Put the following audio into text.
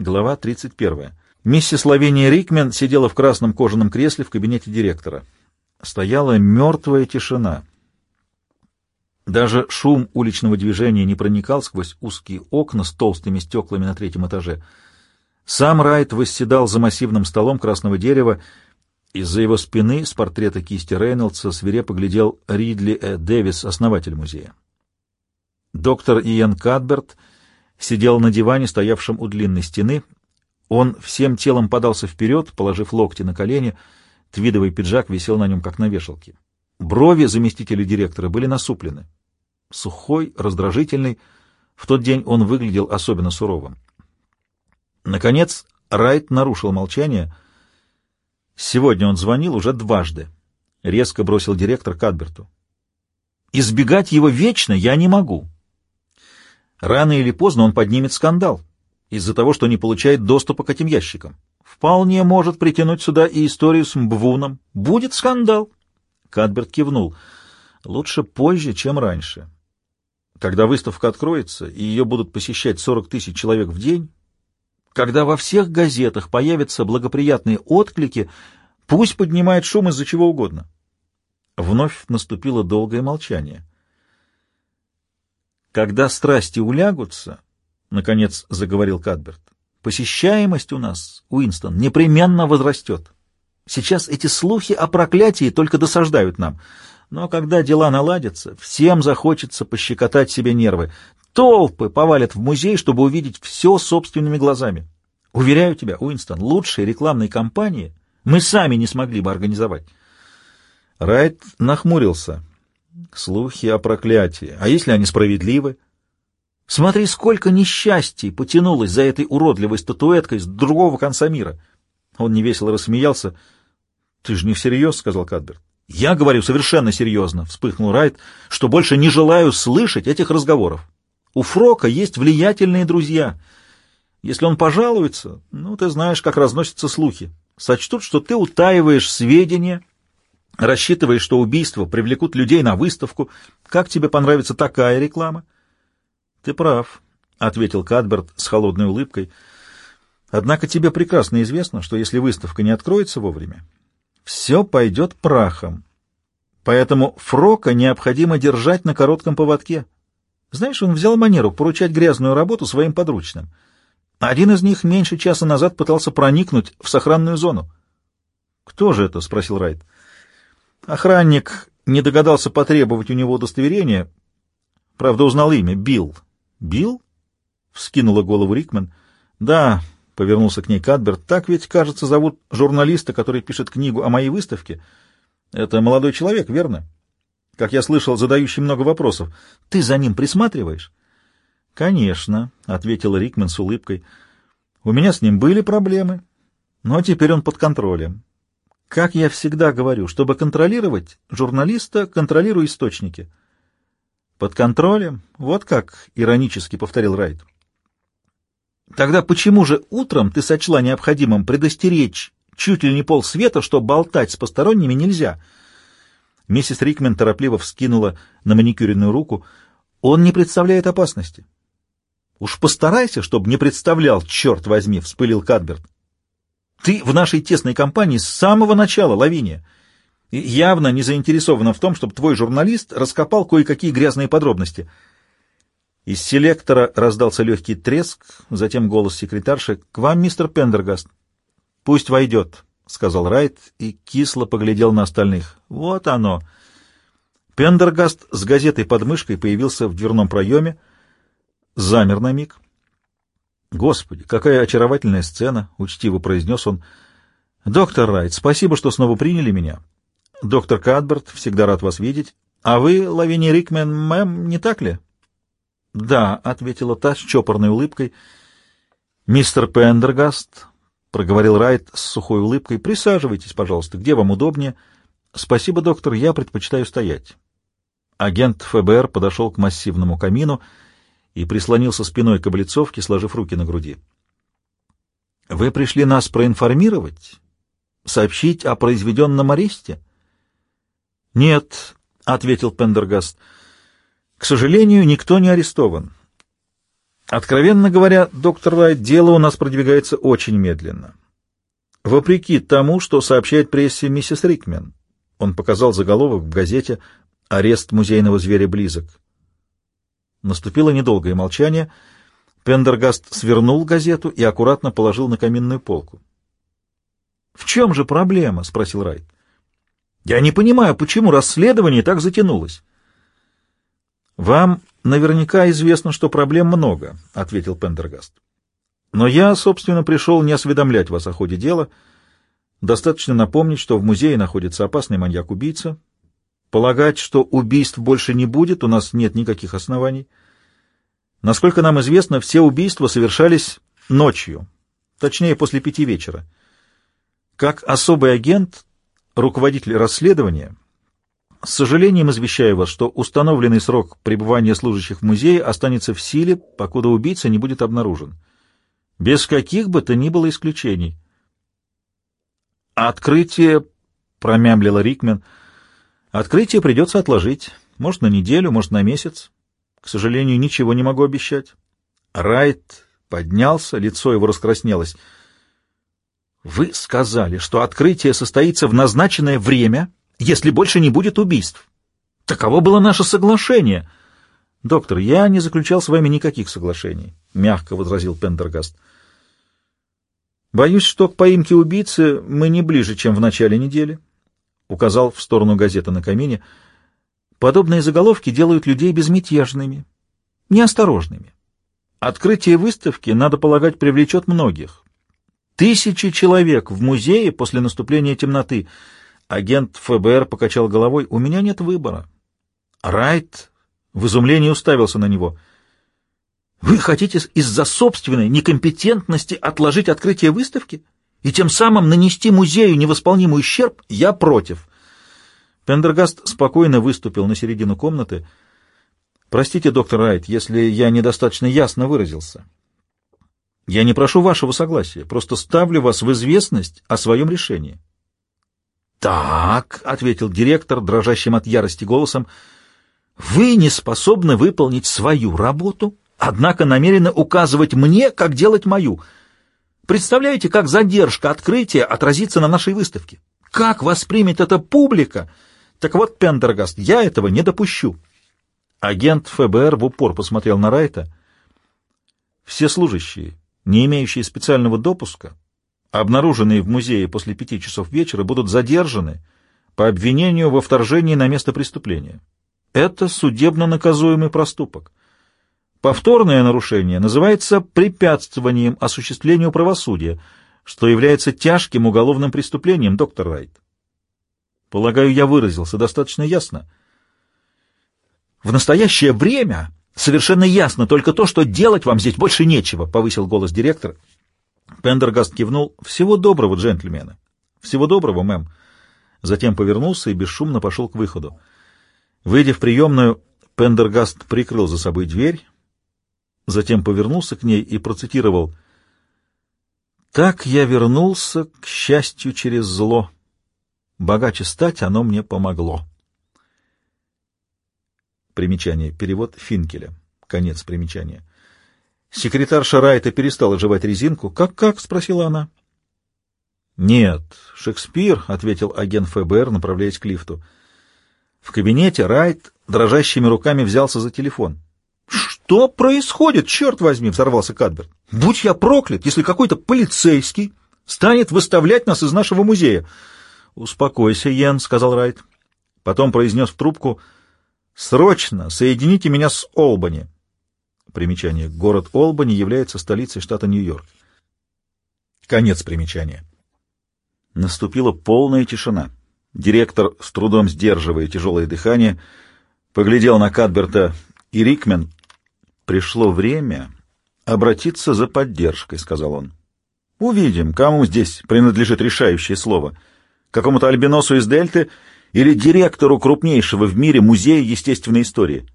Глава 31. Миссис Лавиния Рикмен сидела в красном кожаном кресле в кабинете директора. Стояла мертвая тишина. Даже шум уличного движения не проникал сквозь узкие окна с толстыми стеклами на третьем этаже. Сам Райт восседал за массивным столом красного дерева. Из-за его спины с портрета кисти Рейнольдса свирепо глядел Ридли Э. Дэвис, основатель музея. Доктор Иэн Кадберт — сидел на диване, стоявшем у длинной стены. Он всем телом подался вперед, положив локти на колени. Твидовый пиджак висел на нем, как на вешалке. Брови заместителя директора были насуплены. Сухой, раздражительный. В тот день он выглядел особенно суровым. Наконец, Райт нарушил молчание. Сегодня он звонил уже дважды. Резко бросил директор Кадберту. «Избегать его вечно я не могу. Рано или поздно он поднимет скандал из-за того, что не получает доступа к этим ящикам. Вполне может притянуть сюда и историю с Мбвуном. Будет скандал. Кадберт кивнул. Лучше позже, чем раньше. Когда выставка откроется, и ее будут посещать 40 тысяч человек в день, когда во всех газетах появятся благоприятные отклики, пусть поднимает шум из-за чего угодно. Вновь наступило долгое молчание. Когда страсти улягутся, — наконец заговорил Кадберт, — посещаемость у нас, Уинстон, непременно возрастет. Сейчас эти слухи о проклятии только досаждают нам. Но когда дела наладятся, всем захочется пощекотать себе нервы. Толпы повалят в музей, чтобы увидеть все собственными глазами. Уверяю тебя, Уинстон, лучшей рекламной кампании мы сами не смогли бы организовать. Райт нахмурился. Слухи о проклятии. А если они справедливы? Смотри, сколько несчастий потянулось за этой уродливой статуэткой с другого конца мира. Он невесело рассмеялся. — Ты же не всерьез, — сказал Кадберт. — Я говорю совершенно серьезно, — вспыхнул Райт, — что больше не желаю слышать этих разговоров. У Фрока есть влиятельные друзья. Если он пожалуется, ну, ты знаешь, как разносятся слухи. Сочтут, что ты утаиваешь сведения Рассчитываешь, что убийства привлекут людей на выставку. Как тебе понравится такая реклама? — Ты прав, — ответил Кадберт с холодной улыбкой. — Однако тебе прекрасно известно, что если выставка не откроется вовремя, все пойдет прахом. Поэтому Фрока необходимо держать на коротком поводке. Знаешь, он взял манеру поручать грязную работу своим подручным. Один из них меньше часа назад пытался проникнуть в сохранную зону. — Кто же это? — спросил Райт. — Охранник не догадался потребовать у него удостоверения. Правда, узнал имя — Билл. «Билл?» — вскинула голову Рикман. «Да», — повернулся к ней Кадберт, — «так ведь, кажется, зовут журналиста, который пишет книгу о моей выставке. Это молодой человек, верно? Как я слышал, задающий много вопросов. Ты за ним присматриваешь?» «Конечно», — ответила Рикман с улыбкой. «У меня с ним были проблемы, но теперь он под контролем. Как я всегда говорю, чтобы контролировать журналиста, контролируй источники. Под контролем? Вот как, иронически повторил Райт. Тогда почему же утром ты сочла необходимым предостеречь чуть ли не пол света, что болтать с посторонними нельзя? Миссис Рикмен торопливо вскинула на маникюренную руку. Он не представляет опасности. Уж постарайся, чтобы не представлял, черт возьми, вспылил Кадберт. Ты в нашей тесной компании с самого начала, Лавиния. И явно не заинтересована в том, чтобы твой журналист раскопал кое-какие грязные подробности. Из селектора раздался легкий треск, затем голос секретарши. — К вам, мистер Пендергаст. — Пусть войдет, — сказал Райт и кисло поглядел на остальных. — Вот оно. Пендергаст с газетой под мышкой появился в дверном проеме, замер на миг, «Господи, какая очаровательная сцена!» — учтиво произнес он. «Доктор Райт, спасибо, что снова приняли меня. Доктор Кадберт, всегда рад вас видеть. А вы, Лавиния Рикмен, мэм, не так ли?» «Да», — ответила та с чопорной улыбкой. «Мистер Пендергаст», — проговорил Райт с сухой улыбкой, — «присаживайтесь, пожалуйста, где вам удобнее?» «Спасибо, доктор, я предпочитаю стоять». Агент ФБР подошел к массивному камину — и прислонился спиной к облицовке, сложив руки на груди. — Вы пришли нас проинформировать? Сообщить о произведенном аресте? — Нет, — ответил Пендергаст. — К сожалению, никто не арестован. Откровенно говоря, доктор Райт, дело у нас продвигается очень медленно. Вопреки тому, что сообщает прессе миссис Рикмен. Он показал заголовок в газете «Арест музейного зверя близок». Наступило недолгое молчание. Пендергаст свернул газету и аккуратно положил на каминную полку. «В чем же проблема?» — спросил Райт. «Я не понимаю, почему расследование так затянулось». «Вам наверняка известно, что проблем много», — ответил Пендергаст. «Но я, собственно, пришел не осведомлять вас о ходе дела. Достаточно напомнить, что в музее находится опасный маньяк-убийца. Полагать, что убийств больше не будет, у нас нет никаких оснований. Насколько нам известно, все убийства совершались ночью, точнее, после пяти вечера. Как особый агент, руководитель расследования, с сожалением извещаю вас, что установленный срок пребывания служащих в музее останется в силе, покуда убийца не будет обнаружен. Без каких бы то ни было исключений. «Открытие», — промямлила Рикмен, — «открытие придется отложить. Может, на неделю, может, на месяц. К сожалению, ничего не могу обещать». Райт поднялся, лицо его раскраснелось. «Вы сказали, что открытие состоится в назначенное время, если больше не будет убийств. Таково было наше соглашение». «Доктор, я не заключал с вами никаких соглашений», — мягко возразил Пендергаст. «Боюсь, что к поимке убийцы мы не ближе, чем в начале недели», — указал в сторону газеты на камине. «Подобные заголовки делают людей безмятежными, неосторожными. Открытие выставки, надо полагать, привлечет многих. Тысячи человек в музее после наступления темноты. Агент ФБР покачал головой. У меня нет выбора. Райт в изумлении уставился на него. Вы хотите из-за собственной некомпетентности отложить открытие выставки и тем самым нанести музею невосполнимый ущерб? Я против. Пендергаст спокойно выступил на середину комнаты. Простите, доктор Райт, если я недостаточно ясно выразился. Я не прошу вашего согласия, просто ставлю вас в известность о своем решении. «Так», — ответил директор, дрожащим от ярости голосом, — «вы не способны выполнить свою работу, однако намерены указывать мне, как делать мою. Представляете, как задержка открытия отразится на нашей выставке? Как воспримет это публика? Так вот, Пендергаст, я этого не допущу». Агент ФБР в упор посмотрел на Райта. «Все служащие, не имеющие специального допуска, обнаруженные в музее после пяти часов вечера, будут задержаны по обвинению во вторжении на место преступления. Это судебно наказуемый проступок. Повторное нарушение называется препятствованием осуществлению правосудия, что является тяжким уголовным преступлением, доктор Райт. Полагаю, я выразился достаточно ясно. В настоящее время Совершенно ясно только то, что делать вам здесь больше нечего, — повысил голос директор. Пендергаст кивнул. Всего доброго, джентльмены. Всего доброго, мэм. Затем повернулся и бесшумно пошел к выходу. Выйдя в приемную, Пендергаст прикрыл за собой дверь, затем повернулся к ней и процитировал «Так я вернулся, к счастью, через зло. Богаче стать оно мне помогло». Примечание. Перевод Финкеля. Конец примечания. Секретарша Райта перестала жевать резинку. «Как-как?» — спросила она. «Нет, Шекспир», — ответил агент ФБР, направляясь к лифту. В кабинете Райт дрожащими руками взялся за телефон. «Что происходит, черт возьми?» — взорвался Кадберт. «Будь я проклят, если какой-то полицейский станет выставлять нас из нашего музея!» «Успокойся, Йен», — сказал Райт. Потом произнес в трубку — Срочно соедините меня с Олбани. Примечание. Город Олбани является столицей штата Нью-Йорк. Конец примечания. Наступила полная тишина. Директор, с трудом сдерживая тяжелое дыхание, поглядел на Кадберта и Рикмен. «Пришло время обратиться за поддержкой», — сказал он. «Увидим, кому здесь принадлежит решающее слово. Какому-то альбиносу из Дельты или директору крупнейшего в мире музея естественной истории.